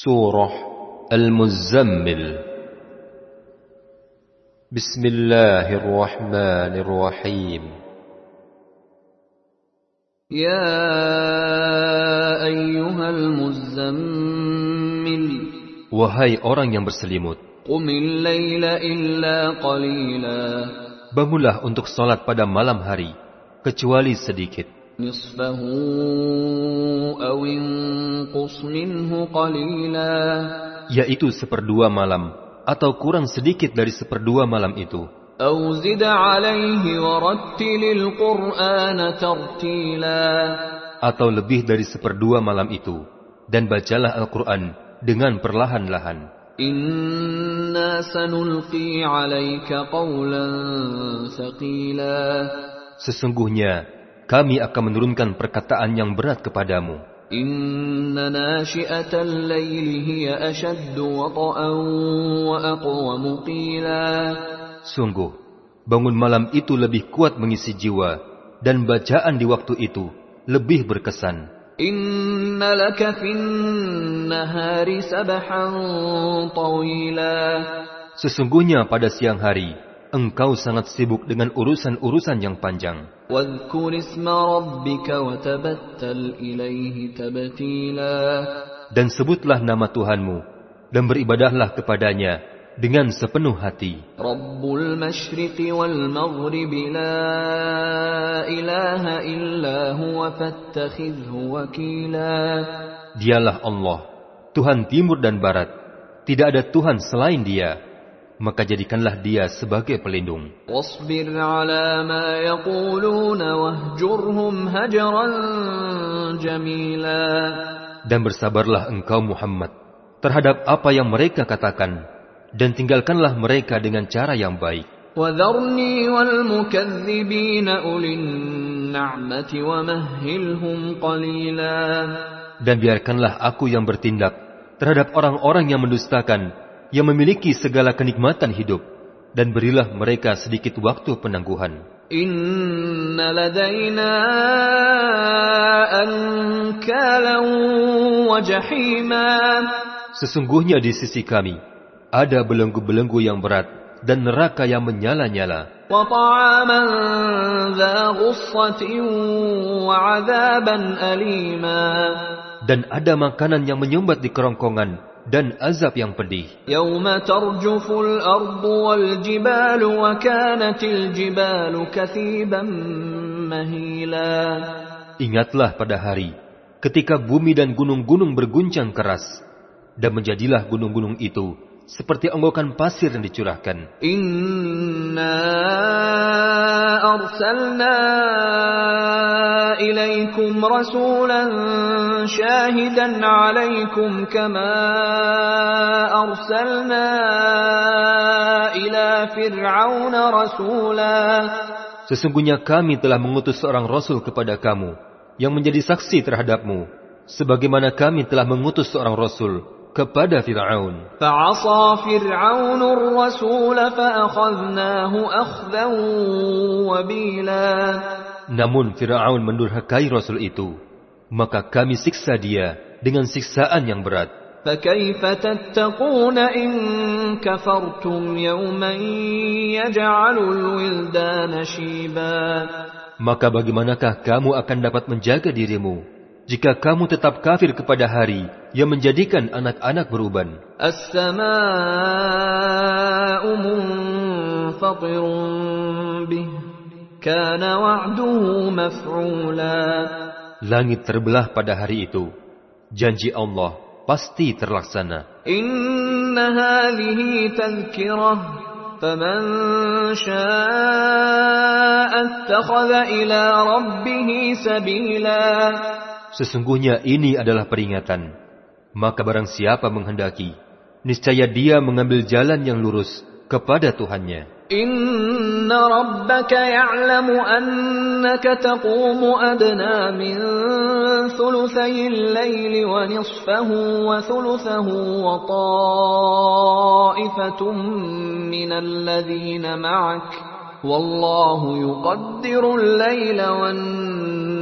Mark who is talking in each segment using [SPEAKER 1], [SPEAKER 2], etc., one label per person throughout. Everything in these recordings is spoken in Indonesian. [SPEAKER 1] سورة المزمل بسم الله الرحمن الرحيم
[SPEAKER 2] يا أيها المزمل
[SPEAKER 1] Wahai orang yang berselimut
[SPEAKER 2] Qumil layla illa qalila
[SPEAKER 1] Bangunlah untuk sholat pada malam hari Kecuali sedikit
[SPEAKER 2] Nisfahu awin
[SPEAKER 1] yaitu seperdua malam atau kurang sedikit dari seperdua malam itu atau lebih dari seperdua malam itu dan bacalah Al-Quran dengan perlahan-lahan
[SPEAKER 2] Inna sanulqi qawlan
[SPEAKER 1] Sesungguhnya, kami akan menurunkan perkataan yang berat kepadamu.
[SPEAKER 2] إن ناشئة الليل هي أشد وطئا وأقوم
[SPEAKER 1] Sungguh, bangun malam itu lebih kuat mengisi jiwa, dan bacaan di waktu itu lebih berkesan.
[SPEAKER 2] Inna
[SPEAKER 1] Sesungguhnya pada siang hari, engkau sangat sibuk dengan urusan-urusan yang panjang. Dan sebutlah nama Tuhanmu, dan beribadahlah kepadanya dengan sepenuh hati. Dialah Allah, Tuhan timur dan barat. Tidak ada Tuhan selain dia maka jadikanlah dia sebagai pelindung. Dan bersabarlah engkau Muhammad terhadap apa yang mereka katakan dan tinggalkanlah mereka dengan cara yang baik. Dan biarkanlah aku yang bertindak terhadap orang-orang yang mendustakan yang memiliki segala kenikmatan hidup dan berilah mereka sedikit waktu penangguhan. Sesungguhnya di sisi kami ada belenggu-belenggu yang berat dan neraka yang menyala-nyala. Dan ada makanan yang menyumbat di kerongkongan dan azab yang pedih.
[SPEAKER 2] Yawma tarjuful ardu wal jibalu wa kanatil jibalu kathiban mahila.
[SPEAKER 1] Ingatlah pada hari ketika bumi dan gunung-gunung berguncang keras dan menjadilah gunung-gunung itu seperti onggokan pasir yang dicurahkan.
[SPEAKER 2] Inna arsalna ilaikum rasulan syahidan alaikum kama arsalna ila fir'auna rasula.
[SPEAKER 1] Sesungguhnya kami telah mengutus seorang rasul kepada kamu yang menjadi saksi terhadapmu sebagaimana kami telah mengutus seorang rasul kepada Fir'aun.
[SPEAKER 2] فَعَصَى فِرْعَوْنُ الرَّسُولَ فَأَخَذْنَاهُ أَخْذًا وَبِيلًا
[SPEAKER 1] Namun Fir'aun mendurhakai Rasul itu, maka kami siksa dia dengan siksaan yang berat.
[SPEAKER 2] فَكَيْفَ تَتَّقُونَ إِن كَفَرْتُمْ يَوْمًا يَجْعَلُ الْوِلْدَانَ شِيبًا
[SPEAKER 1] Maka bagaimanakah kamu akan dapat menjaga dirimu jika kamu tetap kafir kepada hari yang menjadikan anak-anak beruban. Langit terbelah pada hari itu. Janji Allah pasti terlaksana.
[SPEAKER 2] Inna hadhihi tazkirah.
[SPEAKER 1] Sesungguhnya ini adalah peringatan. Maka barang siapa menghendaki, niscaya dia mengambil jalan yang lurus kepada Tuhannya.
[SPEAKER 2] Inna rabbaka ya'lamu annaka taqumu adna min thuluthayil layli wa nisfahu wa thuluthahu wa ta'ifatum minal ladhina ma'ak. Wallahu yuqaddiru al-layla wan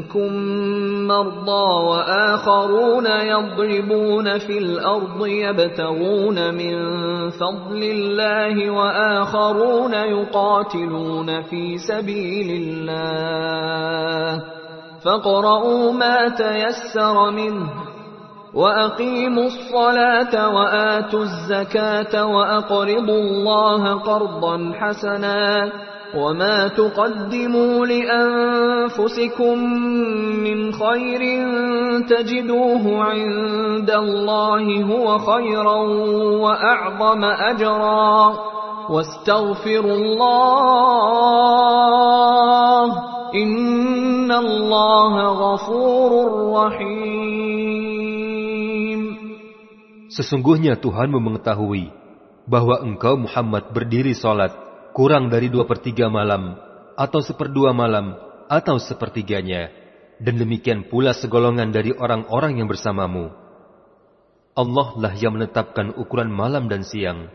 [SPEAKER 2] منكم مرضى واخرون يضربون في الارض يبتغون من فضل الله واخرون يقاتلون في سبيل الله فاقرؤوا ما تيسر منه واقيموا الصلاه واتوا الزكاه واقرضوا الله قرضا حسنا وما تقدموا لانفسكم من خير تجدوه عند الله هو خيرا واعظم اجرا واستغفروا الله ان الله غفور رحيم
[SPEAKER 1] Sesungguhnya Tuhanmu mengetahui bahwa engkau Muhammad berdiri salat kurang dari dua per tiga malam, atau seperdua malam, atau sepertiganya, dan demikian pula segolongan dari orang-orang yang bersamamu. Allah lah yang menetapkan ukuran malam dan siang.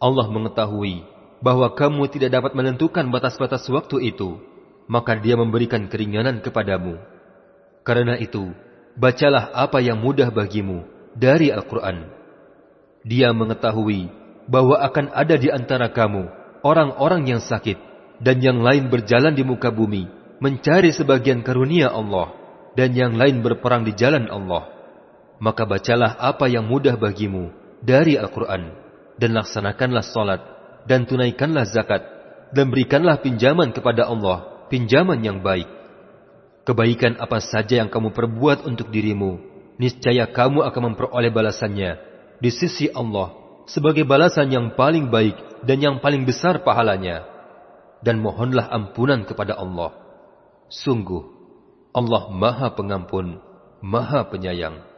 [SPEAKER 1] Allah mengetahui bahwa kamu tidak dapat menentukan batas-batas waktu itu, maka dia memberikan keringanan kepadamu. Karena itu, bacalah apa yang mudah bagimu dari Al-Quran. Dia mengetahui bahwa akan ada di antara kamu orang-orang yang sakit dan yang lain berjalan di muka bumi mencari sebagian karunia Allah dan yang lain berperang di jalan Allah. Maka bacalah apa yang mudah bagimu dari Al-Quran dan laksanakanlah salat dan tunaikanlah zakat dan berikanlah pinjaman kepada Allah, pinjaman yang baik. Kebaikan apa saja yang kamu perbuat untuk dirimu, niscaya kamu akan memperoleh balasannya di sisi Allah sebagai balasan yang paling baik dan yang paling besar pahalanya. Dan mohonlah ampunan kepada Allah. Sungguh, Allah maha pengampun, maha penyayang.